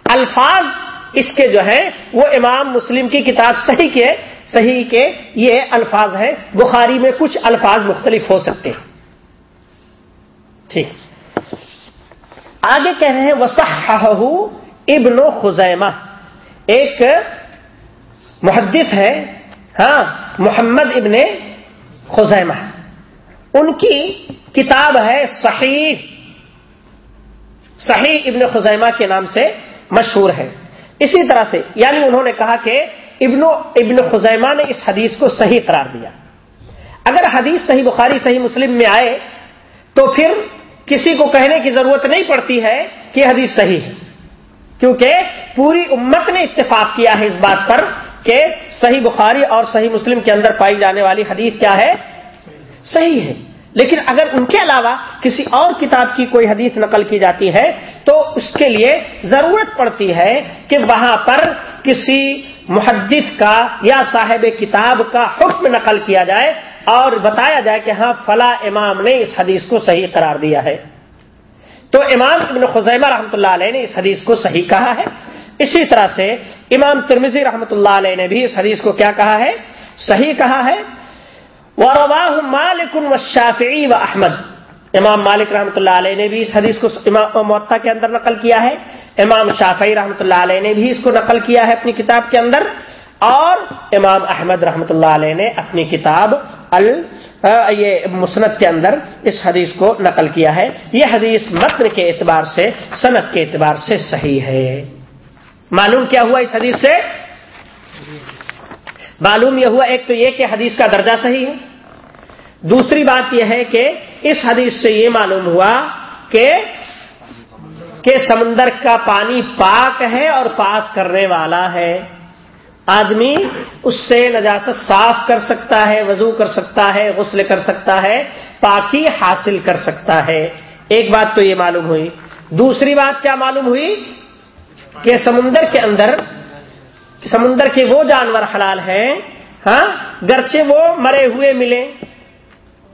الفاظ اس کے جو ہے وہ امام مسلم کی کتاب صحیح کے صحیح کے یہ الفاظ ہے بخاری میں کچھ الفاظ مختلف ہو سکتے ہیں۔ ٹھیک۔ آگے کہہ رہے ہیں وسح ابن و خزیمہ ایک محدث ہے ہاں محمد ابن خزیمہ۔ ان کی کتاب ہے صحیح۔ صحیح ابن خزیمہ کے نام سے مشہور ہے۔ اسی طرح سے یعنی انہوں نے کہا کہ ابن ابن خزیمہ نے اس حدیث کو صحیح قرار دیا۔ اگر حدیث صحیح بخاری، صحیح مسلم میں آئے تو پھر کسی کو کہنے کی ضرورت نہیں پڑتی ہے کہ حدیث صحیح ہے۔ کیونکہ پوری امت نے اتفاق کیا ہے اس بات پر کہ صحیح بخاری اور صحیح مسلم کے اندر پائی جانے والی حدیث کیا ہے؟ صحیح ہے۔ لیکن اگر ان کے علاوہ کسی اور کتاب کی کوئی حدیث نقل کی جاتی ہے تو اس کے لیے ضرورت پڑتی ہے کہ وہاں پر کسی محدث کا یا صاحب کتاب کا حکم نقل کیا جائے اور بتایا جائے کہ ہاں فلاں امام نے اس حدیث کو صحیح قرار دیا ہے۔ تو امام ابن خزیمہ رحمۃ اللہ علیہ نے اس حدیث کو صحیح کہا ہے۔ اسی طرح سے امام ترمزی رحمۃ اللہ علیہ نے بھی اس حدیث کو کیا کہا ہے؟ صحیح کہا ہے۔ ورواہ مالک و شافعی و احمد امام مالک رحمۃ اللہ علیہ نے بھی اس حدیث کو امام معطا کے اندر نقل کیا ہے، امام شافعی رحمۃ اللہ علیہ نے بھی اس کو نقل کیا ہے اپنی کتاب کے اندر، اور امام احمد رحمۃ اللہ علیہ نے اپنی کتاب ال یہ مسنت کے اندر اس حدیث کو نقل کیا ہے۔ یہ حدیث متن کے اعتبار سے صنعت کے اعتبار سے صحیح ہے۔ معلوم کیا ہوا اس حدیث سے؟ معلوم یہ ہوا، ایک تو یہ کہ حدیث کا درجہ صحیح ہے۔ دوسری بات یہ ہے کہ اس حدیث سے یہ معلوم ہوا کہ کہ سمندر کا پانی پاک ہے اور پاک کرنے والا ہے۔ آدمی اس سے نجاست صاف کر سکتا ہے، وضو کر سکتا ہے، غسل کر سکتا ہے، پاکی حاصل کر سکتا ہے۔ ایک بات تو یہ معلوم ہوئی۔ دوسری بات کیا معلوم ہوئی؟ کہ سمندر کے اندر، سمندر کے وہ جانور حلال ہیں ہاں گرچہ وہ مرے ہوئے ملے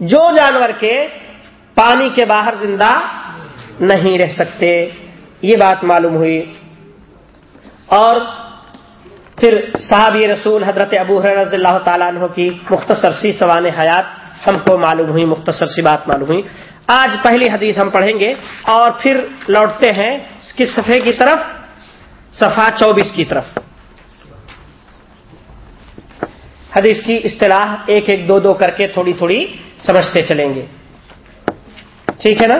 جو جانور کے پانی کے باہر زندہ نہیں رہ سکتے۔ یہ بات معلوم ہوئی۔ اور پھر صاحب رسول حضرت ابو رضی اللہ تعالیٰ عنہ کی مختصر سی سوان حیات ہم کو معلوم ہوئی، مختصر سی بات معلوم ہوئی۔ آج پہلی حدیث ہم پڑھیں گے اور پھر لوٹتے ہیں اس کی صفحے کی طرف، صفحہ چوبیس کی طرف۔ حدیث کی اصطلاح ایک ایک دو دو کر کے تھوڑی تھوڑی سمجھتے چلیں گے۔ ٹھیک ہے نا؟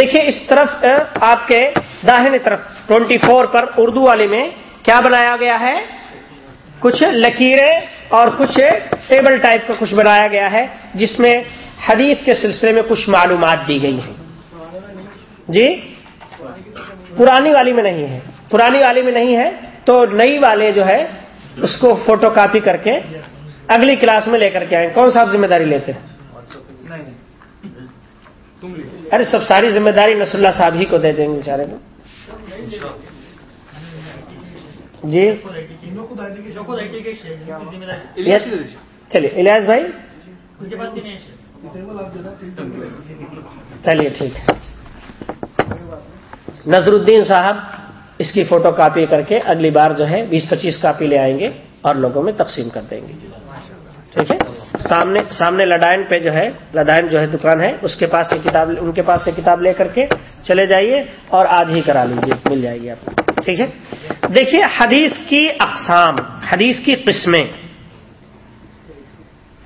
دیکھیے اس طرف آپ کے داہنے طرف ٹوینٹی فور پر اردو والے میں کیا بنایا گیا ہے؟ کچھ لکیریں اور کچھ ٹیبل ٹائپ کا کچھ بنایا گیا ہے، جس میں حدیث کے سلسلے میں کچھ معلومات دی گئی ہیں۔ جی؟ پرانی والی میں نہیں ہے۔ پرانی والی میں نہیں ہے، تو نئی والے جو ہے، اس کو فوٹو کاپی کر کے اگلی کلاس میں لے کر کے آئیں۔ کون صاحب ذمہ داری لیتے ہیں؟ ارے سب ساری ذمہ داری نس اللہ صاحب ہی کو دے دیں گے بیچارے کو جی؟ چلیے الیاس بھائی؟ چلیے ٹھیک ہے۔ نظر الدین صاحب اس کی فوٹو کاپی کر کے اگلی بار جو ہے بیس پچیس کاپی لے آئیں گے اور لوگوں میں تقسیم کر دیں گے۔ ٹھیک ہے؟ سامنے سامنے لڈائن پہ جو ہے، لڈائن جو ہے دکان ہے، اس کے پاس سے کتاب، ان کے پاس سے کتاب لے کر کے چلے جائیے اور آج ہی کرا لیجیے، مل جائے گی آپ کو۔ ٹھیک ہے؟ دیکھیے، حدیث کی اقسام، حدیث کی قسمیں۔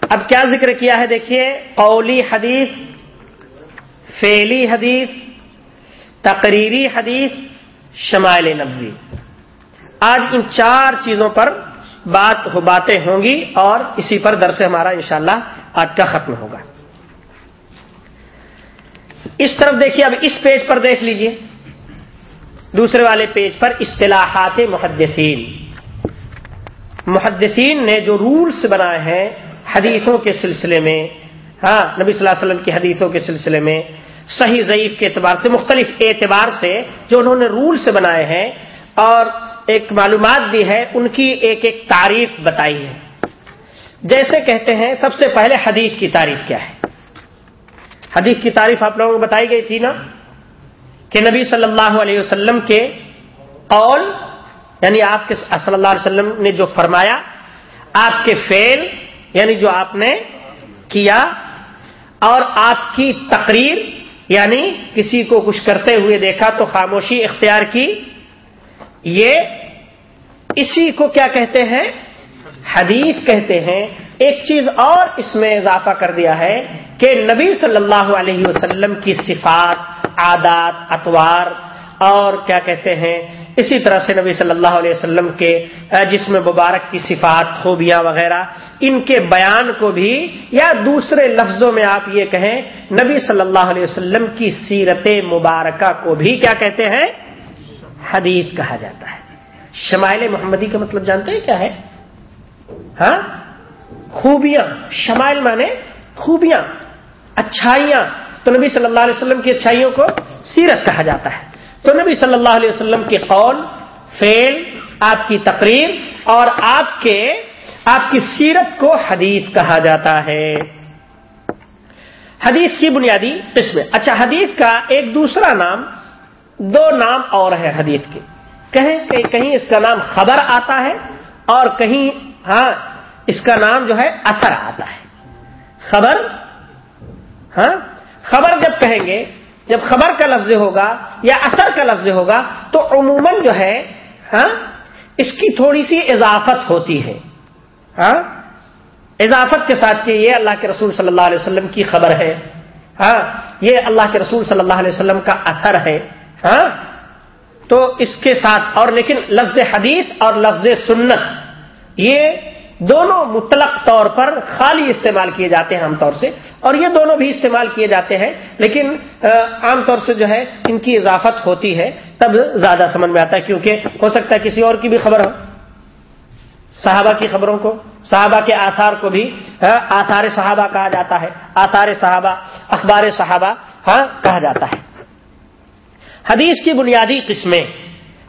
اب کیا ذکر کیا ہے؟ دیکھیے، قولی حدیث فیلی حدیث، تقریری حدیث، شمائل نبوی۔ آج ان چار چیزوں پر بات ہو باتیں ہوں گی اور اسی پر درس ہمارا انشاءاللہ آج کا ختم ہوگا۔ اس طرف دیکھیے، اب اس پیج پر دیکھ لیجیے۔ دوسرے والے پیج پر اصطلاحات محدثین۔ محدثین نے جو رولز بنائے ہیں حدیثوں کے سلسلے میں ہاں نبی صلی اللہ علیہ وسلم کی حدیثوں کے سلسلے میں، صحیح ضعیف کے اعتبار سے، مختلف اعتبار سے جو انہوں نے رول سے بنائے ہیں اور ایک معلومات دی ہے، ان کی ایک ایک تعریف بتائی ہے۔ جیسے کہتے ہیں، سب سے پہلے حدیث کی تعریف کیا ہے؟ حدیث کی تعریف آپ لوگوں کو بتائی گئی تھی نا؟ کہ نبی صلی اللہ علیہ وسلم کے قول یعنی آپ کے صلی اللہ علیہ وسلم نے جو فرمایا، آپ کے فیل یعنی جو آپ نے کیا، اور آپ کی تقریر یعنی کسی کو کچھ کرتے ہوئے دیکھا تو خاموشی اختیار کی یہ اسی کو کیا کہتے ہیں؟ حدیث کہتے ہیں۔ ایک چیز اور اس میں اضافہ کر دیا ہے کہ نبی صلی اللہ علیہ وسلم کی صفات، عادات اتوار اور کیا کہتے ہیں؟ اسی طرح سے نبی صلی اللہ علیہ وسلم کے جسم مبارک کی صفات، خوبیاں وغیرہ، ان کے بیان کو بھی یا دوسرے لفظوں میں آپ یہ کہیں، نبی صلی اللہ علیہ وسلم کی سیرت مبارکہ کو بھی کیا کہتے ہیں؟ حدیث کہا جاتا ہے۔ شمائل محمدی کا مطلب جانتے ہیں کیا ہے؟ ہاں؟ خوبیاں۔ شمائل مانے خوبیاں۔ اچھائیاں۔ تو نبی صلی اللہ علیہ وسلم کی اچھائیوں کو سیرت کہا جاتا ہے۔ تو نبی صلی اللہ علیہ وسلم کے قول فیل آپ کی تقریر اور آپ کے، آپ کی سیرت کو حدیث کہا جاتا ہے۔ حدیث کی بنیادی قسم اچھا حدیث کا ایک دوسرا نام دو نام اور ہے حدیث کے۔ کہیں کہ کہیں اس کا نام خبر آتا ہے اور کہیں ہاں اس کا نام جو ہے اثر آتا ہے۔ خبر ہاں خبر جب کہیں گے، جب خبر کا لفظ ہوگا یا اثر کا لفظ ہوگا تو عموماً جو ہے ہاں اس کی تھوڑی سی اضافت ہوتی ہے۔ ہاں اضافت کے ساتھ کہ یہ اللہ کے رسول صلی اللہ علیہ وسلم کی خبر ہے۔ ہاں یہ اللہ کے رسول صلی اللہ علیہ وسلم کا اثر ہے۔ ہاں؟ تو اس کے ساتھ اور لیکن لفظ حدیث اور لفظ سنت، یہ دونوں مطلق طور پر خالی استعمال کیے جاتے ہیں عام طور سے، اور یہ دونوں بھی استعمال کیے جاتے ہیں، لیکن عام طور سے جو ہے، ان کی اضافت ہوتی ہے، تب زیادہ سمجھ میں آتا ہے، کیونکہ ہو سکتا ہے کسی اور کی بھی خبر ہو۔ صحابہ کی خبروں کو، صحابہ کے آثار کو بھی آثار صحابہ کہا جاتا ہے، آثار صحابہ، اخبار صحابہ ہاں کہا جاتا ہے۔ حدیث کی بنیادی قسمیں۔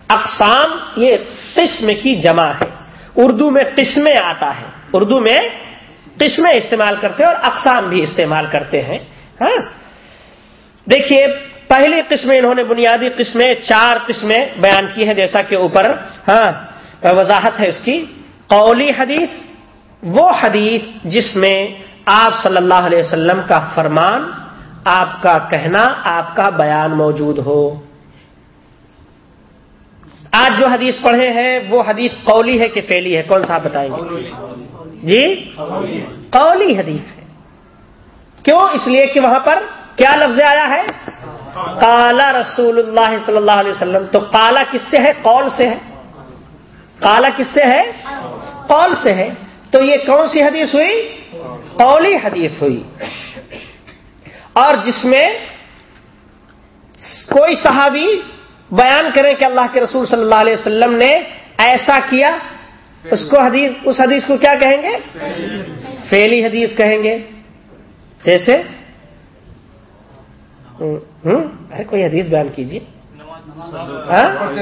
اقسام یہ قسم کی جمع ہے۔ اردو میں قسمیں آتا ہے۔ اردو میں قسمیں استعمال کرتے ہیں اور اقسام بھی استعمال کرتے ہیں۔ ہاں؟ دیکھیے، پہلی قسمیں انہوں نے بنیادی قسمیں، چار قسمیں بیان کی ہیں، جیسا کہ اوپر ہاں وضاحت ہے اس کی۔ قولی حدیث، وہ حدیث جس میں آپ صلی اللہ علیہ وسلم کا فرمان آپ کا کہنا آپ کا بیان موجود ہو۔ آج جو حدیث پڑھے ہیں وہ حدیث قولی ہے کہ فیلی ہے؟ کون سا آپ بتائیں گے؟ جی؟ قولی حدیث ہے۔ کیوں؟ اس لیے کہ وہاں پر کیا لفظ آیا ہے؟ کالا رسول اللہ صلی اللہ علیہ وسلم۔ تو کالا کس سے ہے؟ قول سے ہے۔ کالا کس سے ہے؟ قول سے ہے۔ تو یہ کون سی حدیث ہوئی؟ قولی حدیث ہوئی۔ اور جس میں کوئی صحابی بیان کریں کہ اللہ کے رسول صلی اللہ علیہ وسلم نے ایسا کیا، اس کو حدیث، اس حدیث کو کیا کہیں گے؟ فیلی حدیث کہیں گے۔ جیسے ارے کوئی حدیث بیان کیجیے۔ ہاں؟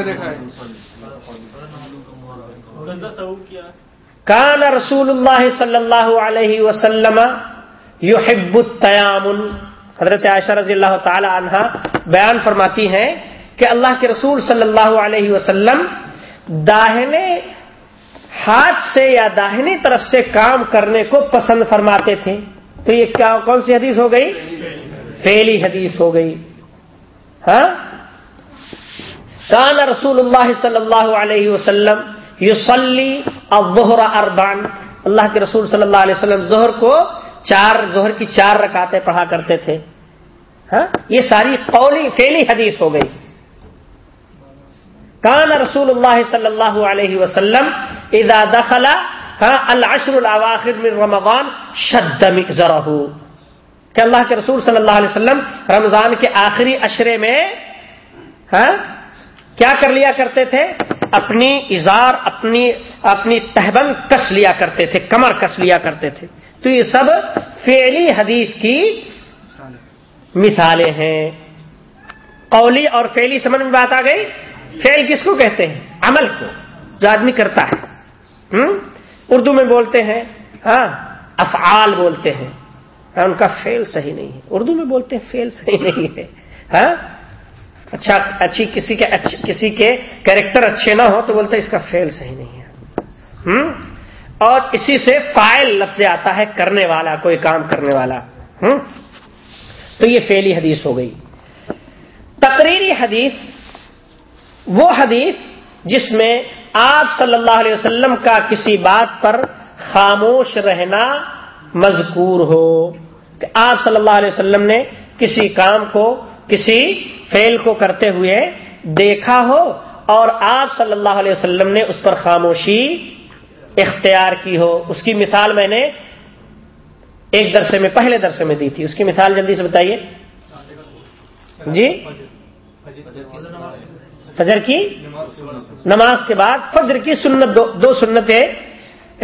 کان رسول اللہ صلی اللہ علیہ وسلم یحب التیامن۔ حضرت عائشہ رضی اللہ تعالی عنہ بیان فرماتی ہیں کہ اللہ کے رسول صلی اللہ علیہ وسلم داہنے ہاتھ سے یا داہنی طرف سے کام کرنے کو پسند فرماتے تھے۔ تو یہ کیا کون سی حدیث ہو گئی؟ فیلی حدیث ہو گئی۔ ہاں؟ کان رسول اللہ صلی اللہ علیہ وسلم یوسلی ابہر اربان اللہ کے رسول صلی اللہ علیہ وسلم ظہر کو چار ظہر کی چار رکاتے پڑھا کرتے تھے۔ ہاں؟ یہ ساری قولی فیلی حدیث ہو گئی۔ کان رسول اللہ صلی اللہ علیہ وسلم اذا دخل ہاں، العشر الاواخر من رمضان شد مکزرہ کہ اللہ کے رسول صلی اللہ علیہ وسلم رمضان کے آخری اشرے میں ہاں کیا کر لیا کرتے تھے؟ اپنی اظہار، اپنی اپنی تہبند کس لیا کرتے تھے، کمر کس لیا کرتے تھے۔ تو یہ سب فعلی حدیث کی مثالیں ہیں۔ قولی اور فعلی سمجھ میں بات آ گئی؟ فعل کس کو کہتے ہیں؟ عمل کو جو آدمی کرتا ہے۔ اردو میں بولتے ہیں ہاں افعال بولتے ہیں۔ ہاں، ان کا فیل صحیح نہیں ہے۔ اردو میں بولتے ہیں فیل صحیح نہیں ہے۔ ہاں؟ اچھا اچھی کسی کے اچھ, کسی کے کریکٹر اچھے نہ ہو تو بولتے ہیں اس کا فیل صحیح نہیں ہے۔ ہم؟ اور اسی سے فائل لفظ آتا ہے کرنے والا کوئی کام کرنے والا۔ تو یہ فیلی حدیث ہو گئی۔ تقریری حدیث وہ حدیث جس میں آپ صلی اللہ علیہ وسلم کا کسی بات پر خاموش رہنا مذکور ہو۔ کہ آپ صلی اللہ علیہ وسلم نے کسی کام کو، کسی فیل کو کرتے ہوئے دیکھا ہو اور آپ صلی اللہ علیہ وسلم نے اس پر خاموشی اختیار کی ہو۔ اس کی مثال میں نے ایک درسے میں پہلے درسے میں دی تھی۔ اس کی مثال جلدی سے بتائیے۔ جی؟ فجر کی نماز کے بعد فجر کی سنت دو, دو سنتیں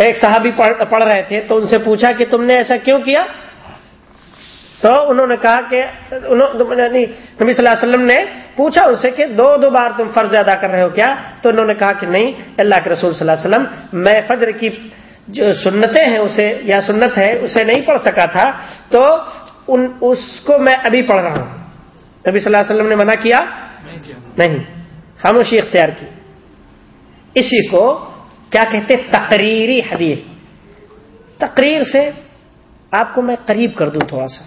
ایک صحابی پڑھ رہے تھے تو ان سے پوچھا کہ تم نے ایسا کیوں کیا؟ تو انہوں نے کہا کہ یعنی نبی صلی اللہ علیہ وسلم نے پوچھا ان سے کہ دو دو بار تم فرض ادا کر رہے ہو کیا؟ تو انہوں نے کہا کہ نہیں اللہ کے رسول صلی اللہ علیہ وسلم میں فجر کی جو سنتیں ہیں اسے یا سنت ہے اسے نہیں پڑھ سکا تھا تو ان اس کو میں ابھی پڑھ رہا ہوں۔ نبی صلی اللہ علیہ وسلم نے منع کیا؟ نہیں خاموشی اختیار کی۔ اسی کو کیا کہتے تقریری حدیث۔ تقریر سے آپ کو میں قریب کر دوں تھوڑا سا۔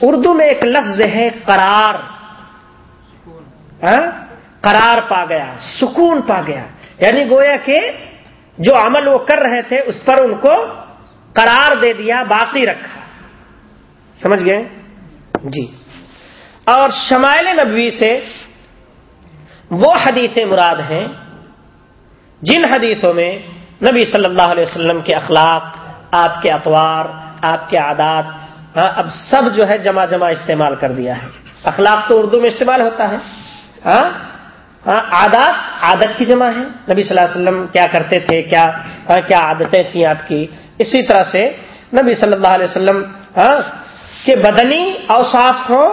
اردو میں ایک لفظ ہے قرار۔ قرار پا گیا سکون پا گیا۔ یعنی گویا کہ جو عمل وہ کر رہے تھے اس پر ان کو قرار دے دیا، باقی رکھا۔ سمجھ گئے؟ جی۔ اور شمائل نبوی سے وہ حدیثیں مراد ہیں جن حدیثوں میں نبی صلی اللہ علیہ وسلم کے اخلاق، آپ کے اطوار، آپ کے عادات ہاں اب سب جو ہے جمع جمع استعمال کر دیا ہے۔ اخلاق تو اردو میں استعمال ہوتا ہے۔ ہاں؟ ہاں عادات، عادت کی جمع ہے نبی صلی اللہ علیہ وسلم کیا کرتے تھے، کیا کیا عادتیں تھیں آپ کی؟ اسی طرح سے نبی صلی اللہ علیہ وسلم کہ بدنی اوصاف ہوں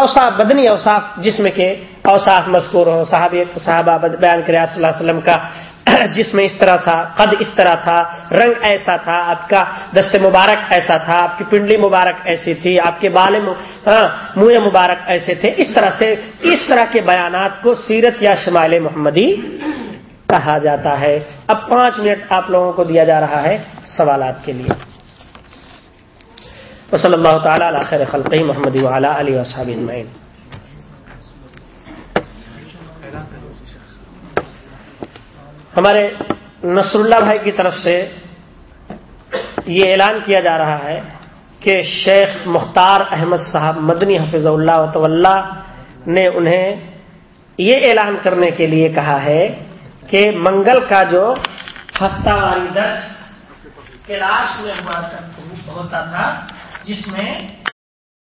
اوصاف، بدنی اوصاف جسم کے اوصاف مذکور ہوں، صحابی، صحابہ بیان کرے آپ صلی اللہ علیہ وسلم کا۔ (coughs) جس میں اس طرح تھا، قد اس طرح تھا، رنگ ایسا تھا، آپ کا دست مبارک ایسا تھا، آپ کی پنڈلی مبارک ایسی تھی، آپ کے بال منہ ہاں، مبارک ایسے تھے۔ اس طرح سے، اس طرح کے بیانات کو سیرت یا شمال محمدی کہا جاتا ہے۔ اب پانچ منٹ آپ لوگوں کو دیا جا رہا ہے سوالات کے لیے۔ وصلی اللہ تعالیٰ خیر خلقی محمد علی وصحاب ہمارے نصر اللہ بھائی کی طرف سے یہ اعلان کیا جا رہا ہے کہ شیخ مختار احمد صاحب مدنی حفظ اللہ نے انہیں یہ اعلان کرنے کے لیے کہا ہے کہ منگل کا جو ہفتہ واری درس کلاس میں ہوا ہوتا تھا، جس میں